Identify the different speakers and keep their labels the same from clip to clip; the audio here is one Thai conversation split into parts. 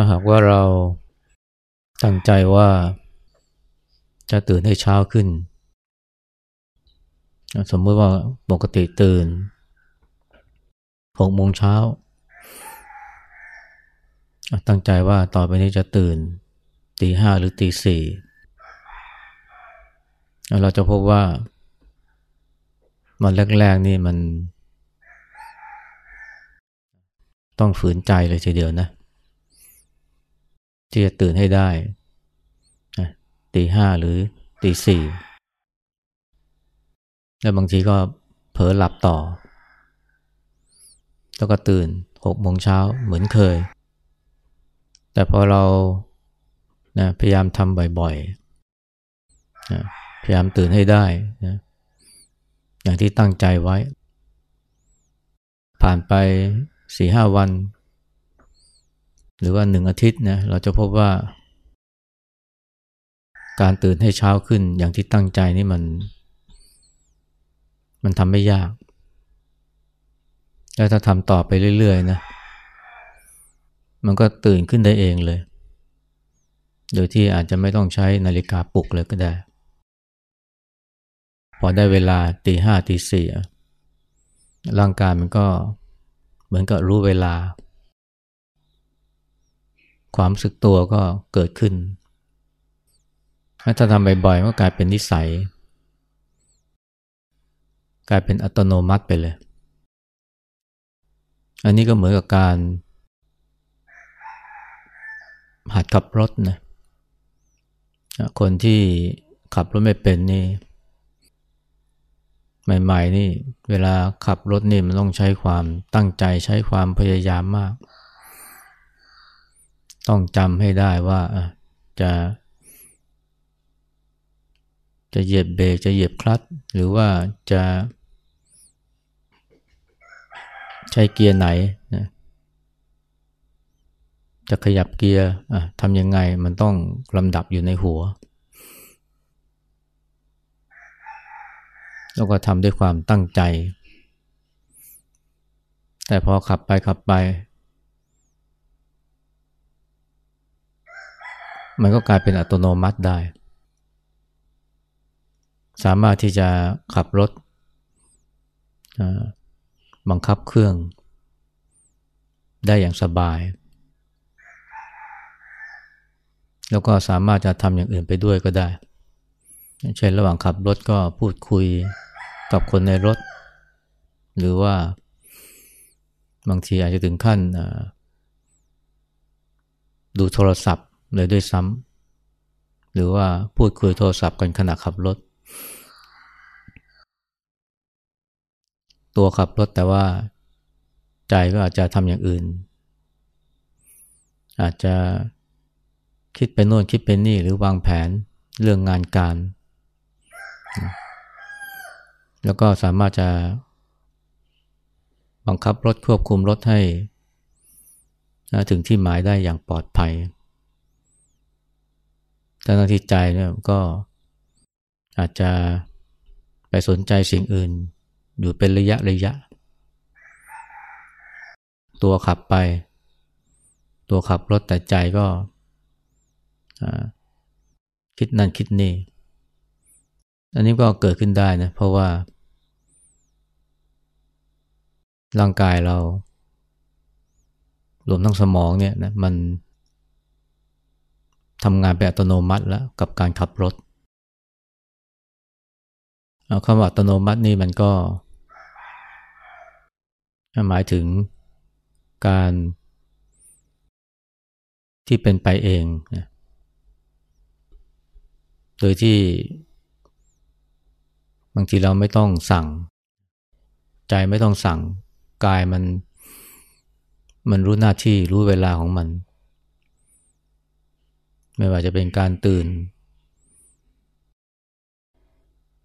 Speaker 1: าหากว่าเราตั้งใจว่าจะตื่นให้เช้าขึ้น สมมติว่าปกติตื่นหกโมงเช้า ตั้งใจว่าต่อไปนี้จะตื่นตีห้าหรือตีสี่เราจะพบว่ามันแรกๆนี่มัน ต้องฝืนใจเลยทีเดียวนะ ที่จะตื่นให้ได้ตีห้าหรือตีสี่แล้วบางทีก็เผลอหลับต่อ แล้วก็ตื่นหกโมงเช้าเหมือนเคย แต่พอเรานะพยายามทำบ่อยๆนะพยายามตื่นให้ได้นะอย่างที่ตั้งใจไว้ ผ่านไปสี่ห้าวัน หรือว่าหนึ่งอาทิตย์นะเราจะพบว่า การตื่นให้เช้าขึ้นอย่างที่ตั้งใจนี่มัน มันทำไม่ยาก แล้วถ้าทำต่อไปเรื่อยๆนะ มันก็ตื่นขึ้นได้เองเลย โดยที่อาจจะไม่ต้องใช้นาฬิกาปลุกเลยก็ได้ พอได้เวลาตีห้าตีสี่ร่างกายมันก็เหมือนกับรู้เวลา ความสึกตัวก็เกิดขึ้น ถ้าทำบ่อยๆก็กลายเป็นนิสัย กลายเป็นอัตโนมัติไปเลย อันนี้ก็เหมือนกับการ หัดขับรถนะ คนที่ขับรถไม่เป็นนี่ใหม่ๆนี่ เวลาขับรถนี่มันต้องใช้ความตั้งใจใช้ความพยายามมาก ต้องจำให้ได้ว่าจะ จะเหยียบเบรกจะเหยียบคลัตช์หรือว่าจะใช้เกียร์ไหนนะจะขยับเกียร์ทำยังไงมันต้องลำดับอยู่ในหัว แล้วก็ทำด้วยความตั้งใจ แต่พอขับไปขับไป มันก็กลายเป็นอัตโนมัติได้ สามารถที่จะขับรถบังคับเครื่อง ได้อย่างสบาย แล้วก็สามารถจะทำอย่างอื่นไปด้วยก็ได้ เช่นระหว่างขับรถก็พูดคุยกับคนในรถ หรือว่าบางทีอาจจะถึงขั้นดูโทรศัพท์ เลยด้วยซ้ำหรือว่าพูดคุยโทรศัพท์กันขณะขับรถ ตัวขับรถแต่ว่าใจก็อาจจะทำอย่างอื่น อาจจะคิดไปโน่นคิดไปนี่หรือวางแผนเรื่องงานการ แล้วก็สามารถจะบังคับรถควบคุมรถให้ถึงที่หมายได้อย่างปลอดภัย แต่ในที่ใจเนี่ยก็อาจจะไปสนใจสิ่งอื่น อยู่เป็นระยะระยะ ตัวขับไป ตัวขับรถแต่ใจก็คิดนั่นคิดนี่ อันนี้ก็เกิดขึ้นได้นะเพราะว่า ร่างกายเรา รวมทั้งสมองเนี่ยนะมัน ทำงานแบบอัตโนมัติแล้วกับการขับรถคำว่าอัตโนมัตินี่มันก็ หมายถึงการที่เป็นไปเองนะโดยที่ บางทีเราไม่ต้องสั่ง ใจไม่ต้องสั่ง กายมัน มันรู้หน้าที่รู้เวลาของมัน ไม่ว่าจะเป็นการตื่น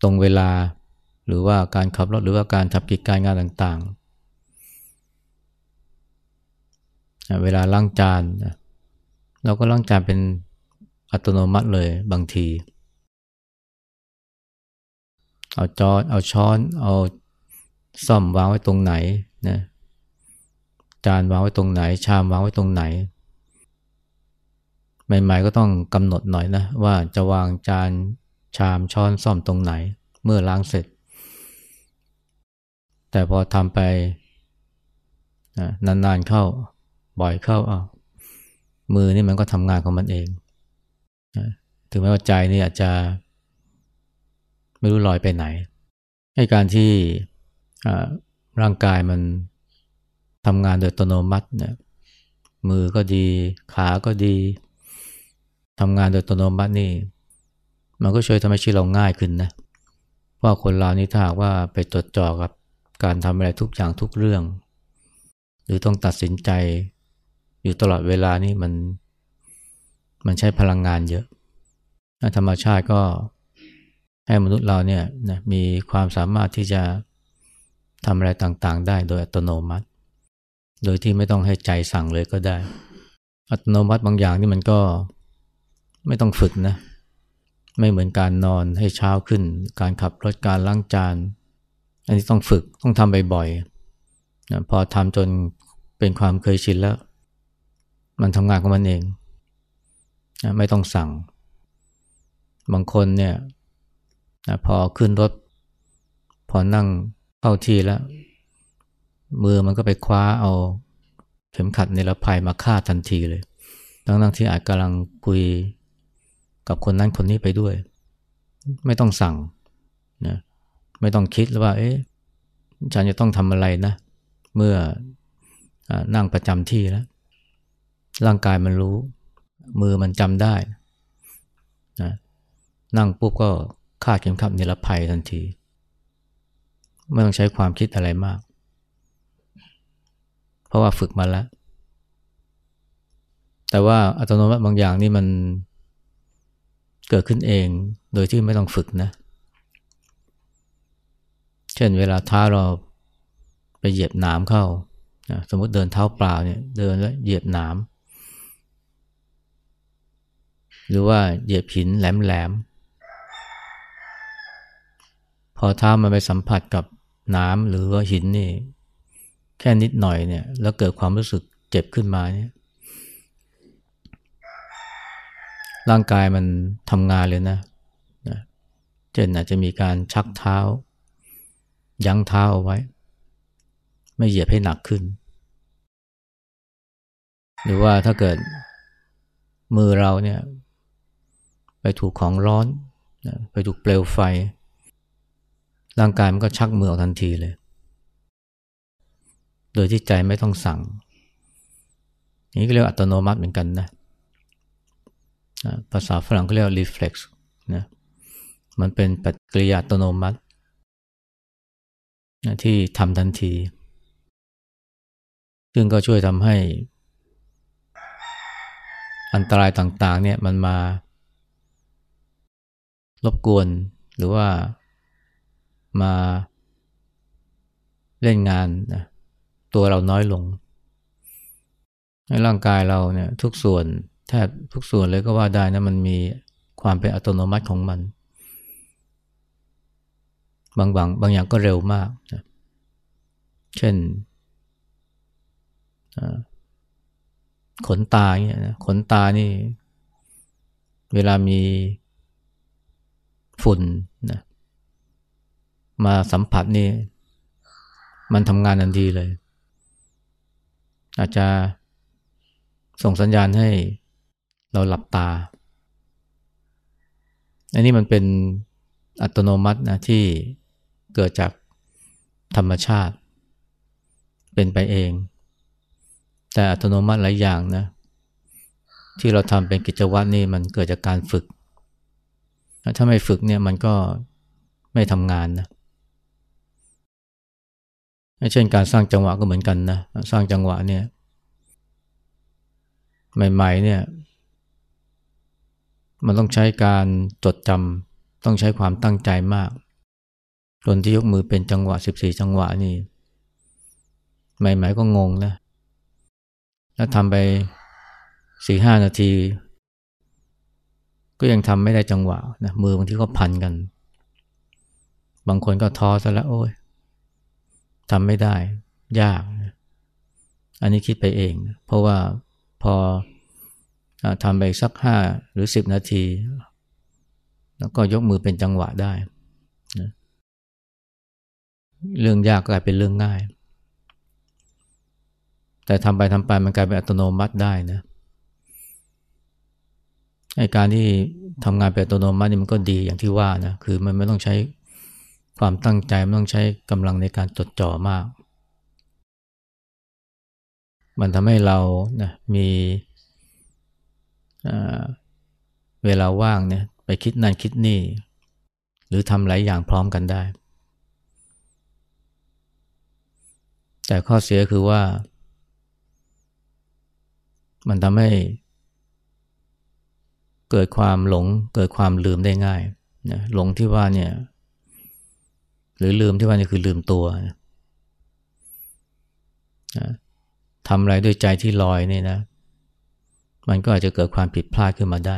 Speaker 1: ตรงเวลาหรือว่าการขับรถหรือว่าการทำกิจการงานต่างๆ เวลาล้างจานเราก็ล้างจานเป็นอัตโนมัติเลยบางที เอาจอนเอาช้อนเอาซ่อมวางไว้ตรงไหนนะจานวางไว้ตรงไหน ชามวางไว้ตรงไหน ใหม่ๆก็ต้องกำหนดหน่อยนะว่าจะวางจานชามช้อนซ่อมตรงไหน เมื่อล้างเสร็จ แต่พอทำไปนานๆเข้าบ่อยเข้าอะมือนี่มันก็ทำงานของมันเองถึงแม้ว่าใจนี่อาจจะไม่รู้ลอยไปไหน ให้การที่ร่างกายมันทำงานโดยอัตโนมัติเนี่ยมือก็ดี ขาก็ดี ทำงานโดยอัตโนมัตินี่ มันก็ช่วยทำให้ชีวิตเราง่ายขึ้นนะเพราะคนเรานี่ถ้าหากว่าไปจดจ่อกับการทำอะไรทุกอย่างทุกเรื่อง หรือต้องตัดสินใจอยู่ตลอดเวลานี่มัน มันใช้พลังงานเยอะธรรมชาติก็ให้มนุษย์เราเนี่ยนะมีความสามารถที่จะทำอะไรต่างๆ ได้โดยอัตโนมัติ โดยที่ไม่ต้องให้ใจสั่งเลยก็ได้ อัตโนมัติบางอย่างนี่มันก็ ไม่ต้องฝึกนะ ไม่เหมือนการนอนให้เช้าขึ้น การขับรถการล้างจาน อันนี้ต้องฝึกต้องทำบ่อยๆนะพอทำจนเป็นความเคยชินแล้ว มันทำงานของมันเองนะไม่ต้องสั่ง บางคนเนี่ยนะพอขึ้นรถ พอนั่งเข้าที่แล้ว มือมันก็ไปคว้าเอาเข็มขัดในรภัยมาฆ่าทันทีเลยทั้งๆที่อาจกำลังคุย กับคนนั้นคนนี้ไปด้วย ไม่ต้องสั่งนะไม่ต้องคิดแล้วว่า เอ๊ะฉันจะต้องทำอะไรนะ เมื่ออนั่งประจำที่แล้ว ร่างกายมันรู้ มือมันจำได้นะนั่งปุ๊บก็ฆ่าเข็มขัดนิรภัยทันที ไม่ต้องใช้ความคิดอะไรมาก เพราะว่าฝึกมาแล้ว แต่ว่าอัตโนมัติบางอย่างนี่มัน เกิดขึ้นเองโดยที่ไม่ต้องฝึกนะ เช่นเวลาเท้าเราไปเหยียบหนามเข้าสมมติเดินเท้าเปล่าเนี่ยเดินแล้วเหยียบหนามหรือว่าเหยียบหินแหลมๆพอเท้ามันไปสัมผัสกับน้ำหรือว่าหินนี่ แค่นิดหน่อยเนี่ย แล้วเกิดความรู้สึกเจ็บขึ้นมาเนี่ย ร่างกายมันทำงานเลยนะนะเช่นอาจจะมีการชักเท้า ยั้งเท้าเอาไว้ ไม่เหยียบให้หนักขึ้น หรือว่าถ้าเกิดมือเราเนี่ย ไปถูกของร้อนนะไปถูกเปลวไฟ ร่างกายมันก็ชักมือออกทันทีเลย โดยที่ใจไม่ต้องสั่งนี้ก็เรียกอัตโนมัติเหมือนกันนะ ภาษาฝรั่งเขาเรียก reflex นะมันเป็นปฏิกิริยาอัตโนมัตินะที่ทำทันที ซึ่งก็ช่วยทำให้ อันตรายต่างๆเนี่ยมันมารบกวนหรือว่ามาเล่นงานนะตัวเราน้อยลงในร่างกายเราเนี่ยทุกส่วน แทบทุกส่วนเลยก็ว่าได้นะมันมีความเป็นอัตโนมัติของมัน บางบางบางอย่างก็เร็วมากนะเช่นขนตาเนี่ยนะขนตานี่ เวลามีฝุ่นนะมาสัมผัสนี่ มันทำงานทันทีเลย อาจจะส่งสัญญาณให้ เราหลับตา อันนี้มันเป็นอัตโนมัตินะที่เกิดจากธรรมชาติ เป็นไปเอง แต่อัตโนมัติหลายอย่างนะที่เราทำเป็นกิจวัตรนี่มันเกิดจากการฝึก ถ้าไม่ฝึกเนี่ยมันก็ไม่ทำงานนะเช่นการสร้างจังหวะก็เหมือนกันนะ สร้างจังหวะเนี่ยใหม่ๆเนี่ย มันต้องใช้การจดจำต้องใช้ความตั้งใจมากคนที่ยกมือเป็นจังหวะสิบสี่จังหวะนี่ใหม่ๆก็งงนะแล้วทำไปสี่ห้านาที ก็ยังทำไม่ได้จังหวะนะมือบางทีก็พันกัน บางคนก็ท้อซะแล้วโอ้ยทำไม่ได้ ยากอันนี้คิดไปเองเพราะว่าพอ ทำไปสักห้าหรือสิบนาที แล้วก็ยกมือเป็นจังหวะได้นะเรื่องยากกลายเป็นเรื่องง่าย แต่ทำไปทำไปมันกลายเป็นอัตโนมัติได้นะไอการที่ทำงานเป็นอัตโนมัตินี่มันก็ดีอย่างที่ว่านะคือมันไม่ต้องใช้ความตั้งใจไม่ต้องใช้กำลังในการจดจ่อมาก มันทำให้เรานะมี เวลาว่างเนี่ยไปคิดนั่นคิดนี่ หรือทำหลายอย่างพร้อมกันได้ แต่ข้อเสียคือว่า มันทำให้เกิดความหลงเกิดความลืมได้ง่ายนะหลงที่ว่าเนี่ย หรือลืมที่ว่านี่คือลืมตัวนะทำอะไรด้วยใจที่ลอยนี่นะ มันก็อาจจะเกิดความผิดพลาดขึ้นมาได้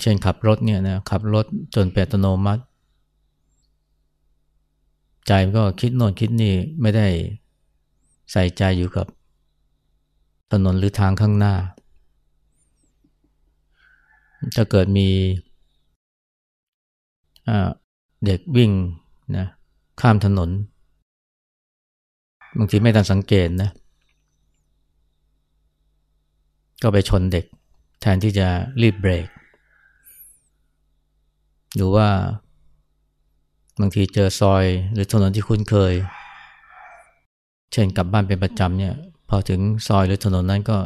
Speaker 1: เช่นขับรถเนี่ยนะขับรถจนเป็นอัตโนมัติ ใจมันก็คิดโน่นคิดนี่ไม่ได้ใส่ใจอยู่กับถนนหรือทางข้างหน้า จะเกิดมีเด็กวิ่งนะข้ามถนน บางทีไม่ทันสังเกตนะ ก็ไปชนเด็ก แทนที่จะรีบเบรก หรือว่า บางทีเจอซอยหรือถนนที่คุ้นเคย เช่นกลับบ้านเป็นประจำเนี่ย พอถึงซอยหรือถนนนั้นก็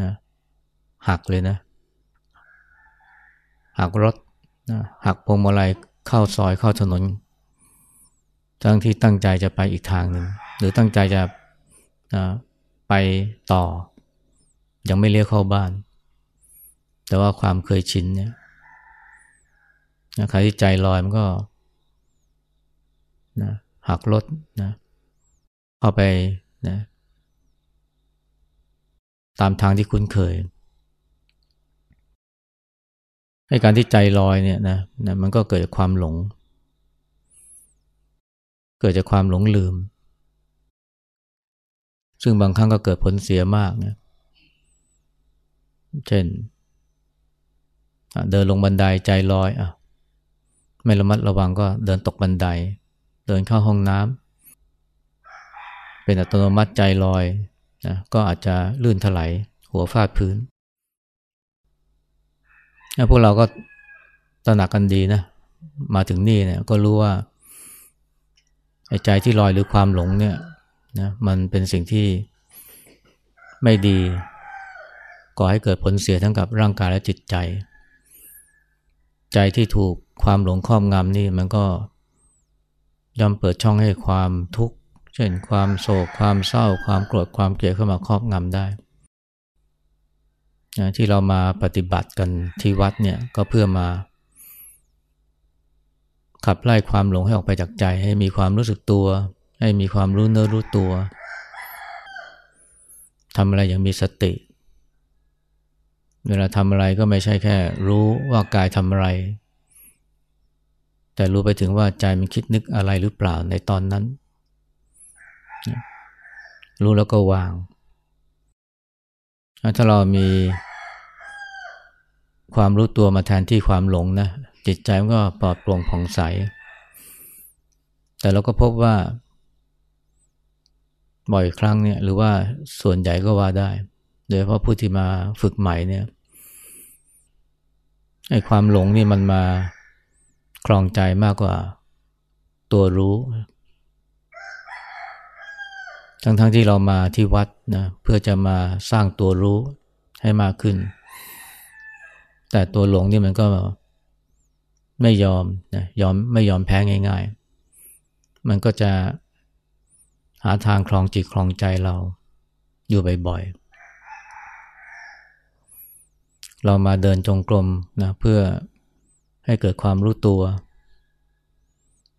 Speaker 1: นะหักเลยนะ หักรถนะหักพวงมาลัยเข้าซอยเข้าถนน ทั้งที่ตั้งใจจะไปอีกทางหนึ่งหรือตั้งใจจะไปต่อ ยังไม่เลี้ยวเข้าบ้าน แต่ว่าความเคยชินเนี่ยนะใครที่ใจลอยมันก็นะหักรถนะเข้าไปนะตามทางที่คุ้นเคยให้การที่ใจลอยเนี่ยนะนะมันก็เกิดความหลง เกิดจากความหลงลืม ซึ่งบางครั้งก็เกิดผลเสียมากนะเช่น เดินลงบันไดใจลอยอะไม่ระมัดระวังก็เดินตกบันได เดินเข้าห้องน้ำเป็นอัตโนมัติใจลอยนะก็อาจจะลื่นถลายหัวฟาดพื้นพวกเราก็ตระหนักกันดีนะ มาถึงนี่เนี่ยก็รู้ว่า ใจที่ลอยหรือความหลงเนี่ยนะมันเป็นสิ่งที่ไม่ดีก่อให้เกิดผลเสียทั้งกับร่างกายและจิตใจ ใจที่ถูกความหลงครอบงำนี่มันก็ย่อมเปิดช่องให้ความทุกข์ เช่นความโศกความเศร้า ความโกรธความเกลียดเข้ามาครอบงำได้ที่เรามาปฏิบัติกันที่วัดเนี่ยก็เพื่อมา ขับไล่ความหลงให้ออกไปจากใจ ให้มีความรู้สึกตัว ให้มีความรู้เนื้อรู้ตัวทำอะไรอย่างมีสติ เวลาทำอะไรก็ไม่ใช่แค่ รู้ว่ากายทำอะไร แต่รู้ไปถึงว่าใจมันคิดนึกอะไรหรือเปล่าในตอนนั้น รู้แล้วก็วาง ถ้าเรามีความรู้ตัวมาแทนที่ความหลงนะ จิตใจมันก็ปลอดโปร่งผ่องใส แต่เราก็พบว่า บ่อยครั้งเนี่ยหรือว่าส่วนใหญ่ก็ว่าได้ โดยเพราะผู้ที่มาฝึกใหม่เนี่ยไอ้ความหลงนี่มันมาคลองใจมากกว่าตัวรู้ ทั้งๆทที่เรามาที่วัดนะเพื่อจะมาสร้างตัวรู้ให้มากขึ้น แต่ตัวหลงนี่มันก็ ไม่ยอมนะยอมไม่ยอมแพ้ง่าย ๆ มันก็จะหาทางคลองจิตคลองใจเราอยู่บ่อยๆ เรามาเดินจงกรมนะเพื่อให้เกิดความรู้ตัว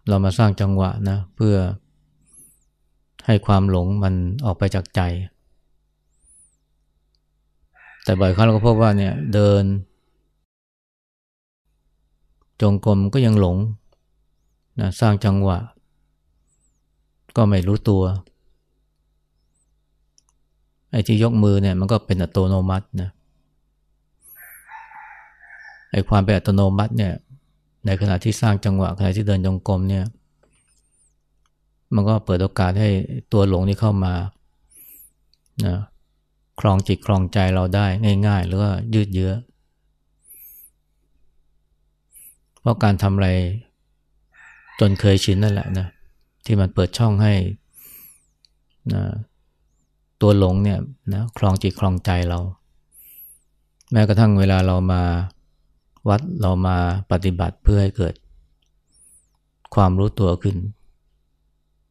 Speaker 1: เรามาสร้างจังหวะนะเพื่อให้ความหลงมันออกไปจากใจ แต่บ่อยครั้งเราก็พบว่าเนี่ยเดิน จงกรมก็ยังหลงนะสร้างจังหวะ ก็ไม่รู้ตัว ไอ้ที่ยกมือเนี่ยมันก็เป็นอัตโนมัตินะไอ้ความเป็นอัตโนมัติเนี่ย ในขณะที่สร้างจังหวะขณะที่เดินจงกรมเนี่ย มันก็เปิดโอกาสให้ตัวหลงนี่เข้ามานะคลองจิตคลองใจเราได้ง่ายๆ หรือว่ายืดเยื้อ เพราะการทำอะไรจนเคยชินนั่นแหละนะที่มันเปิดช่องให้นะตัวหลงเนี่ยนะคลองจิตคลองใจเรา แม้กระทั่งเวลาเรามาวัดเรามาปฏิบัติเพื่อให้เกิด ความรู้ตัวขึ้น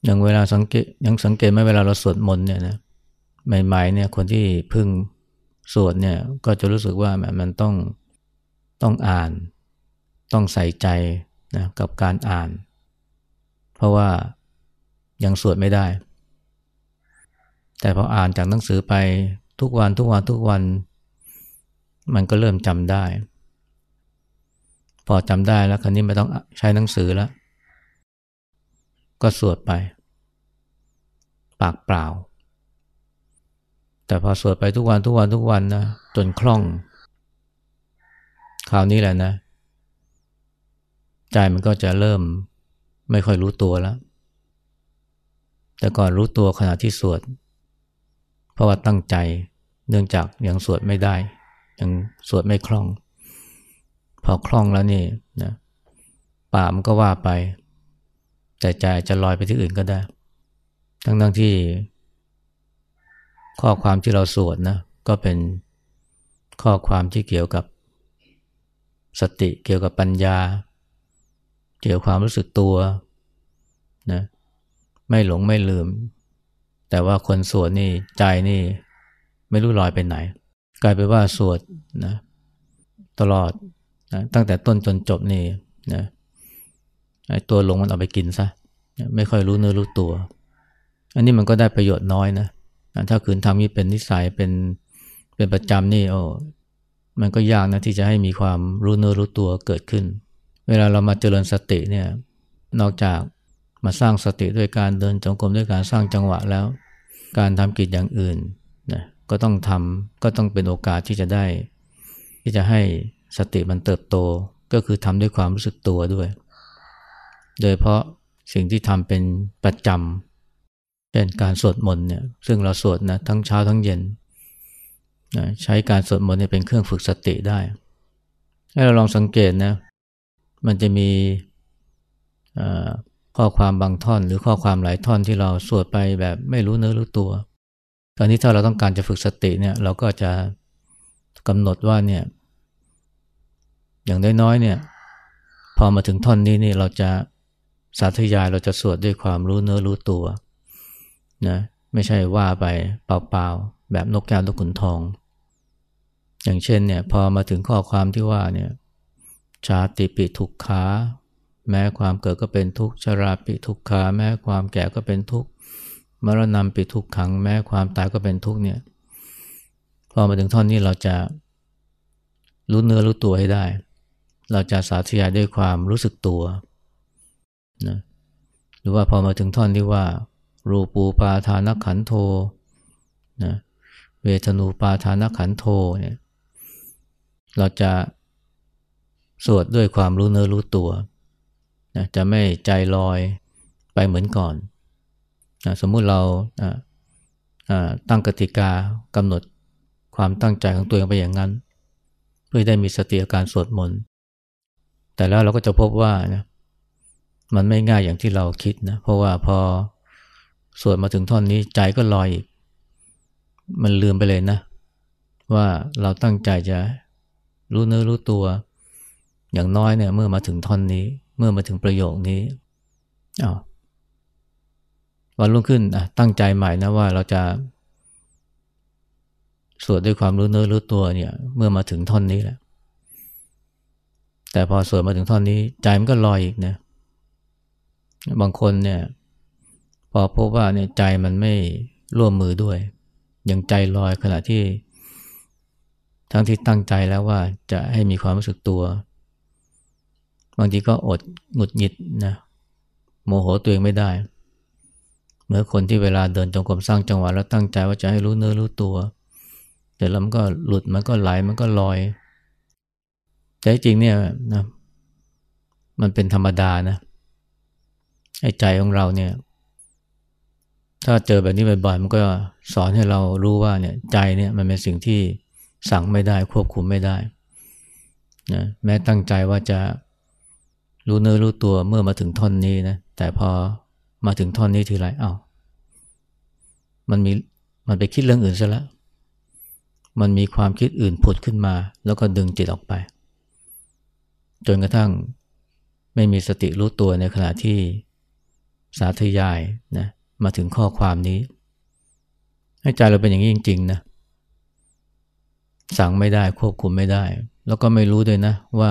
Speaker 1: อย่างเวลาสังเกตยังสังเกตไหมเวลาเราสวดมนต์เนี่ยนะใหม่ๆเนี่ยคนที่เพึ่งสวดเนี่ยก็จะรู้สึกว่ามันต้องต้องอ่าน ต้องใส่ใจนะกับการอ่าน เพราะว่ายังสวดไม่ได้ แต่พออ่านจากหนังสือไปทุกวันทุกวันทุกวัน มันก็เริ่มจำได้ พอจำได้แล้วคราวนี้ไม่ต้องใช้หนังสือแล้ว ก็สวดไป ปากเปล่า แต่พอสวดไปทุกวันทุกวันทุกวันนะจนคล่อง คราวนี้แหละนะ ใจมันก็จะเริ่มไม่ค่อยรู้ตัวแล้ว แต่ก่อนรู้ตัวขณะที่สวด เพราะว่าตั้งใจเนื่องจากยังสวดไม่ได้ ยังสวดไม่คล่อง พอคล่องแล้วนี่นะป่ามันก็ว่าไป แต่ใจจะลอยไปที่อื่นก็ได้ ทั้งทั้งที่ ข้อความที่เราสวดนะก็เป็นข้อความที่เกี่ยวกับสติเกี่ยวกับปัญญา เกี่ยวกับความรู้สึกตัวนะไม่หลงไม่ลืม แต่ว่าคนสวดนี่ใจนี่ไม่รู้ลอยไปไหน กลายเป็นว่าสวดนะตลอดนะตั้งแต่ต้นจนจบนี่นะไอ้ตัวหลงมันเอาไปกินซะไม่ค่อยรู้เนื้อรู้ตัว อันนี้มันก็ได้ประโยชน์น้อยนะถ้าคืนทำนี้เป็นนิสัยเป็นเป็นประจำนี่โอ้มันก็ยากนะที่จะให้มีความรู้เนื้อรู้ตัวเกิดขึ้น เวลาเรามาเจริญสติเนี่ย นอกจากมาสร้างสติด้วยการเดินจงกรมด้วยการสร้างจังหวะแล้ว การทำกิจอย่างอื่นนะก็ต้องทำก็ต้องเป็นโอกาสที่จะได้ ที่จะให้สติมันเติบโตก็คือทำด้วยความรู้สึกตัวด้วย โดยเพราะสิ่งที่ทำเป็นประจำเช่นการสวดมนต์เนี่ยซึ่งเราสวดนะทั้งเช้าทั้งเย็นนะใช้การสวดมนต์เนี่ยเป็นเครื่องฝึกสติได้ ให้เราลองสังเกตนะ มันจะมีข้อความบางท่อน หรือข้อความหลายท่อนที่เราสวดไปแบบไม่รู้เนื้อรู้ตัวตอนนี้ถ้าเราต้องการจะฝึกสติเนี่ยเราก็จะกำหนดว่าเนี่ยอย่างน้อยๆเนี่ยพอมาถึงท่อนนี้นี่เราจะสาธยายเราจะสวดด้วยความรู้เนื้อรู้ตัวนะไม่ใช่ว่าไปเปล่าๆแบบนกแก้วนกขุนทอง อย่างเช่นเนี่ยพอมาถึงข้อความที่ว่าเนี่ย ชาติปิทุกขาแม้ความเกิดก็เป็นทุกข์ชราปิทุกขาแม้ความแก่ก็เป็นทุกข์มรณะปิทุกขัง แม้ความตายก็เป็นทุกข์เนี่ยพอมาถึงท่อนนี้เราจะรู้เนื้อรู้ตัวให้ได้ เราจะสาธยายด้วยความรู้สึกตัวนะหรือว่าพอมาถึงท่อนที่ว่า รูปูปาทานขันโทนะเวทนูปาทานขันโทเนี่ยเราจะ สวดด้วยความรู้เนื้อรู้ตัวนะจะไม่ใจลอยไปเหมือนก่อนนะสมมุติเราตั้งกติกากำหนดความตั้งใจของตัวเองไปอย่างนั้น เพื่อได้มีสติอาการสวดมนต์แต่แล้วเราก็จะพบว่านะมันไม่ง่ายอย่างที่เราคิดนะเพราะว่าพอสวดมาถึงท่อนนี้ใจก็ลอยอีก มันลืมไปเลยนะ ว่าเราตั้งใจจะรู้เนื้อรู้ตัว อย่างน้อยเนี่ยเมื่อมาถึงท่อนนี้ เมื่อมาถึงประโยคนี้อ้าววันรุ่งขึ้นอะตั้งใจใหม่นะว่าเราจะสวดด้วยความรู้เนื้อรู้ตัวเนี่ย เมื่อมาถึงท่อนนี้แหละ แต่พอสวดมาถึงท่อนนี้ ใจมันก็ลอยอีกนะ บางคนเนี่ย พอพบว่าเนี่ยใจมันไม่ร่วมมือด้วย ยังใจลอยขณะที่ ทั้งที่ตั้งใจแล้วว่าจะให้มีความรู้สึกตัว บางทีก็อดหงุดหงิดนะโมโหตัวเองไม่ได้เมื่อคนที่เวลาเดินจงกรมสร้างจังหวะแล้วตั้งใจว่าจะให้รู้เนื้อรู้ตัว แต่แล้วมันก็หลุดมันก็ไหลมันก็ลอยแต่จริงเนี่ยนะมันเป็นธรรมดานะไอ้ใจของเราเนี่ย ถ้าเจอแบบนี้บ่อยๆมันก็สอนให้เรารู้ว่าเนี่ยใจเนี่ยมันเป็นสิ่งที่สั่งไม่ได้ควบคุมไม่ได้นะแม้ตั้งใจว่าจะ รู้เนื้อรู้ตัวเมื่อมาถึงท่อนนี้นะ แต่พอมาถึงท่อนนี้ทีไรอา้าวมันมีมันไปคิดเรื่องอื่นซะแล้วมันมีความคิดอื่นผุดขึ้นมา แล้วก็ดึงจิตออกไป จนกระทั่งไม่มีสติรู้ตัวในขณะที่สาธยายนะมาถึงข้อความนี้ ให้ใจเราเป็นอย่างนี้จริง ๆ นะ สั่งไม่ได้ควบคุมไม่ได้ แล้วก็ไม่รู้ด้วยนะว่า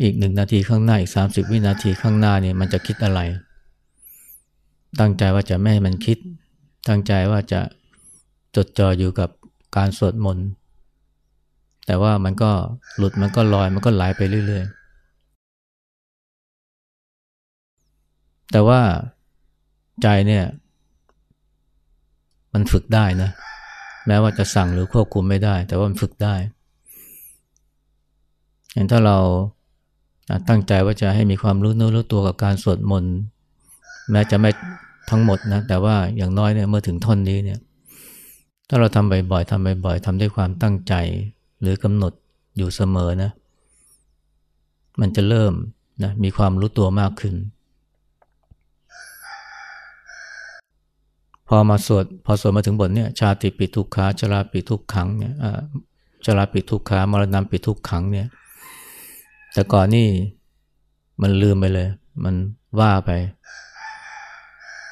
Speaker 1: อีกหนึ่งนาทีข้างหน้าอีกสามสิบวินาทีข้างหน้าเนี่ยมันจะคิดอะไร ตั้งใจว่าจะไม่ให้มันคิด ตั้งใจว่าจะจดจ่ออยู่กับการสวดมนต์แต่ว่ามันก็หลุดมันก็ลอยมันก็ไหลไปเรื่อย ๆ แต่ว่าใจเนี่ยมันฝึกได้นะ แม้ว่าจะสั่งหรือควบคุมไม่ได้ แต่ว่ามันฝึกได้อย่างถ้าเรา ตั้งใจว่าจะให้มีความรู้เนื้อรู้ตัวกับการสวดมนต์แม้จะไม่ทั้งหมดนะแต่ว่าอย่างน้อยเนี่ยเมื่อถึงท่อนนี้เนี่ยถ้าเราทำบ่อยๆทำบ่อยๆทำด้วยความตั้งใจ หรือกำหนดอยู่เสมอนะ มันจะเริ่มนะมีความรู้ตัวมากขึ้น พอมาสวดพอสวดมาถึงบทเนี่ยชาติปิทุกขาชราปิทุกขังเนี่ยชราปิทุกขามรณะปิทุกขังเนี่ย แต่ก่อนนี่มันลืมไปเลย มันว่าไป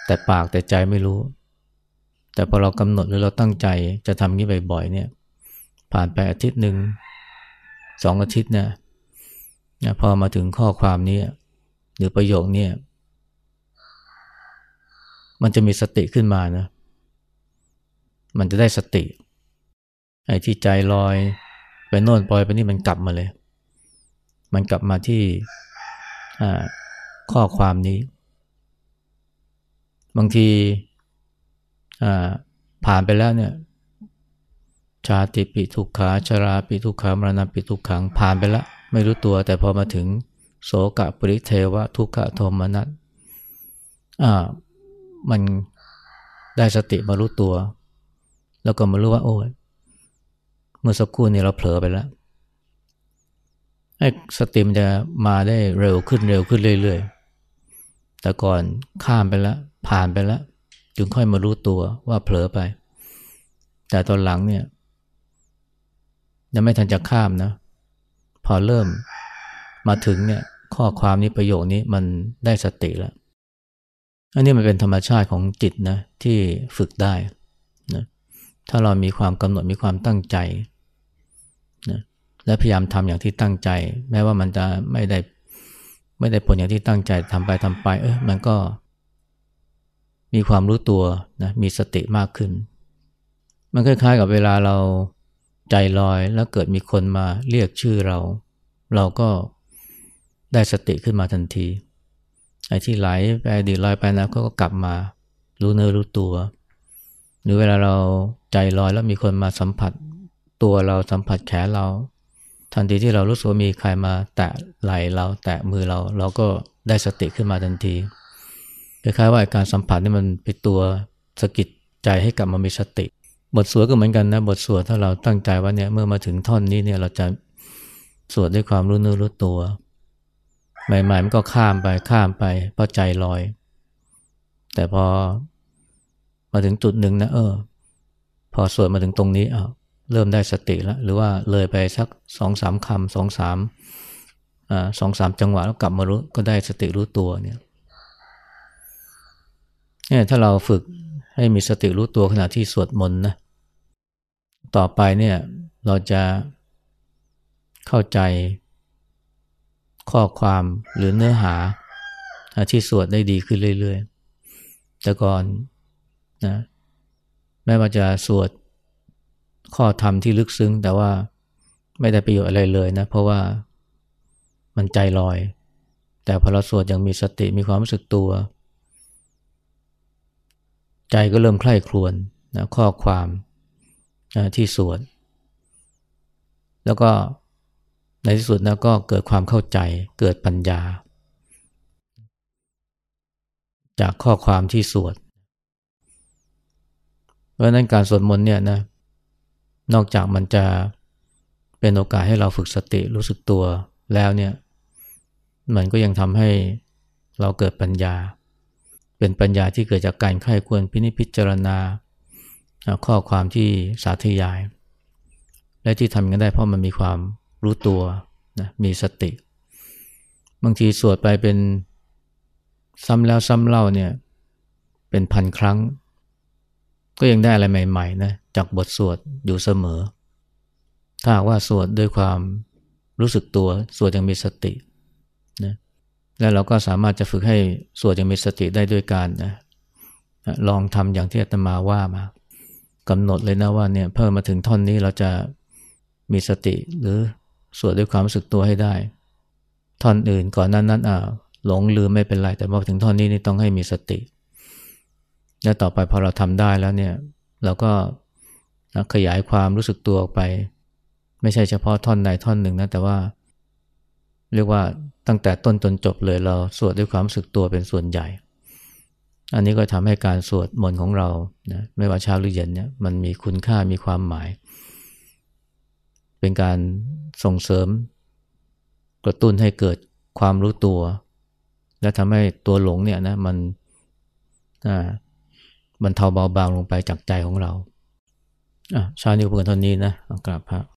Speaker 1: แต่ปากแต่ใจไม่รู้ แต่พอเรากำหนดหรือเราตั้งใจจะทำงี้บ่อยๆเนี่ย ผ่านไปอาทิตย์หนึ่งสองอาทิตย์เนี่ยนะพอมาถึงข้อความนี้หรือประโยคนี้มันจะมีสติขึ้นมานะ มันจะได้สติ ไอ้ที่ใจลอย ไปโน่นปล่อยไปนี่มันกลับมาเลย มันกลับมาที่ข้อความนี้ บางทีผ่านไปแล้วเนี่ยชาติปิทุกขาชราปิทุกขามรณะปิทุกขังผ่านไปแล้วไม่รู้ตัว แต่พอมาถึงโสกะปริเทวะทุกขโทมนัสอ่ามันได้สติมารู้ตัว แล้วก็มารู้ว่าโอ้ยเมื่อสักครู่นี้เราเผลอไปแล้ว ให้สติมันจะมาได้เร็วขึ้นเร็วขึ้นเรื่อยๆ แต่ก่อนข้ามไปแล้ว ผ่านไปแล้ว จึงค่อยมารู้ตัวว่าเผลอไป แต่ตอนหลังเนี่ยยังไม่ทันจะข้ามนะ พอเริ่มมาถึงเนี่ยข้อความนี้ประโยคนี้มันได้สติแล้ว อันนี้มันเป็นธรรมชาติของจิตนะที่ฝึกได้นะถ้าเรามีความกำหนดมีความตั้งใจ และพยายามทำอย่างที่ตั้งใจ แม้ว่ามันจะไม่ได้ไม่ได้ผลอย่างที่ตั้งใจทำไปทำไป เออมันก็มีความรู้ตัวนะมีสติมากขึ้น มันคล้ายๆกับเวลาเราใจลอยแล้วเกิดมีคนมาเรียกชื่อเรา เราก็ได้สติขึ้นมาทันทีไอ้ที่ไหลไปดีลอยไปนะก็กลับมา รู้เนื้อรู้ตัว หรือเวลาเราใจลอยแล้วมีคนมาสัมผัสตัวเราสัมผัสแขนเรา ทันทีที่เรารู้สึกว่ามีใครมาแตะไหล่เราแตะมือเรา เราก็ได้สติขึ้นมาทันทีคล้ายๆว่าการสัมผัสนี่มันเป็นตัวสกิดใจให้กลับมามีสติ บทสวดก็เหมือนกันนะบทสวดถ้าเราตั้งใจว่าเนี่ยเมื่อมาถึงท่อนนี้เนี่ยเราจะสวดด้วยความรู้เนื้อรู้ตัว ใหม่ๆมันก็ข้ามไปข้ามไปเพราะใจลอย แต่พอมาถึงจุดหนึ่งนะเออ พอสวดมาถึงตรงนี้อ้าว เริ่มได้สติแล้ว หรือว่าเลยไปสักสองสามคำสองสามอ่าสองสามจังหวะแล้วกลับมารู้ก็ได้สติรู้ตัวเนี่ยเนี่ยถ้าเราฝึกให้มีสติรู้ตัวขณะที่สวดมนต์นะต่อไปเนี่ยเราจะเข้าใจข้อความหรือเนื้อหาที่สวดได้ดีขึ้นเรื่อยๆ แต่ก่อนนะแม้ว่าจะสวด ข้อธรรมที่ลึกซึ้ง แต่ว่าไม่ได้ประโยชน์อะไรเลยนะ เพราะว่ามันใจลอย แต่พอเราสวดยังมีสติมีความรู้สึกตัว ใจก็เริ่มใคร่ครวญนะข้อความนะที่สวดแล้วก็ในที่สุดนะก็เกิดความเข้าใจเกิดปัญญา จากข้อความที่สวดเพราะนั้นการสวดมนต์เนี่ยนะ นอกจากมันจะเป็นโอกาสให้เราฝึกสติรู้สึกตัวแล้วเนี่ย มันก็ยังทำให้เราเกิดปัญญา เป็นปัญญาที่เกิดจากการไข้ควรพินิจพิจารณา ข้อความที่สาธยาย และที่ทำกันได้เพราะมันมีความรู้ตัวนะมีสติ บางทีสวดไปเป็นซ้ำแล้วซ้ำเล่าเนี่ยเป็นพันครั้ง ก็ยังได้อะไรใหม่ๆนะจากบทสวดอยู่เสมอ ถ้าว่าสวดด้วยความรู้สึกตัวสวดยังมีสตินะแล้วเราก็สามารถจะฝึกให้สวดยังมีสติได้ด้วยการนะลองทำอย่างที่อาตมาว่ามา กำหนดเลยนะว่าเนี่ยเพิ่มมาถึงท่อนนี้เราจะมีสติหรือสวดด้วยความรู้สึกตัวให้ได้ ท่อนอื่นก่อนนั้นนั้นอ่าหลงลืมไม่เป็นไร แต่พอถึงท่อนนี้นี่ต้องให้มีสติ และต่อไปพอเราทำได้แล้วเนี่ย เราก็ขยายความรู้สึกตัวออกไป ไม่ใช่เฉพาะท่อนใดท่อนหนึ่งนะ แต่ว่า เรียกว่าตั้งแต่ต้นจนจบเลยเราสวดด้วยความรู้สึกตัวเป็นส่วนใหญ่ อันนี้ก็ทำให้การสวดมนต์ของเรานะไม่ว่าเช้าหรือเย็นเนี่ยมันมีคุณค่ามีความหมาย เป็นการส่งเสริม กระตุ้นให้เกิดความรู้ตัว และทำให้ตัวหลงเนี่ยนะมันอ่า มันเทาเบาบางลงไปจากใจของเราอะชานี้เพื่อนเท่านี้นะกราบพระ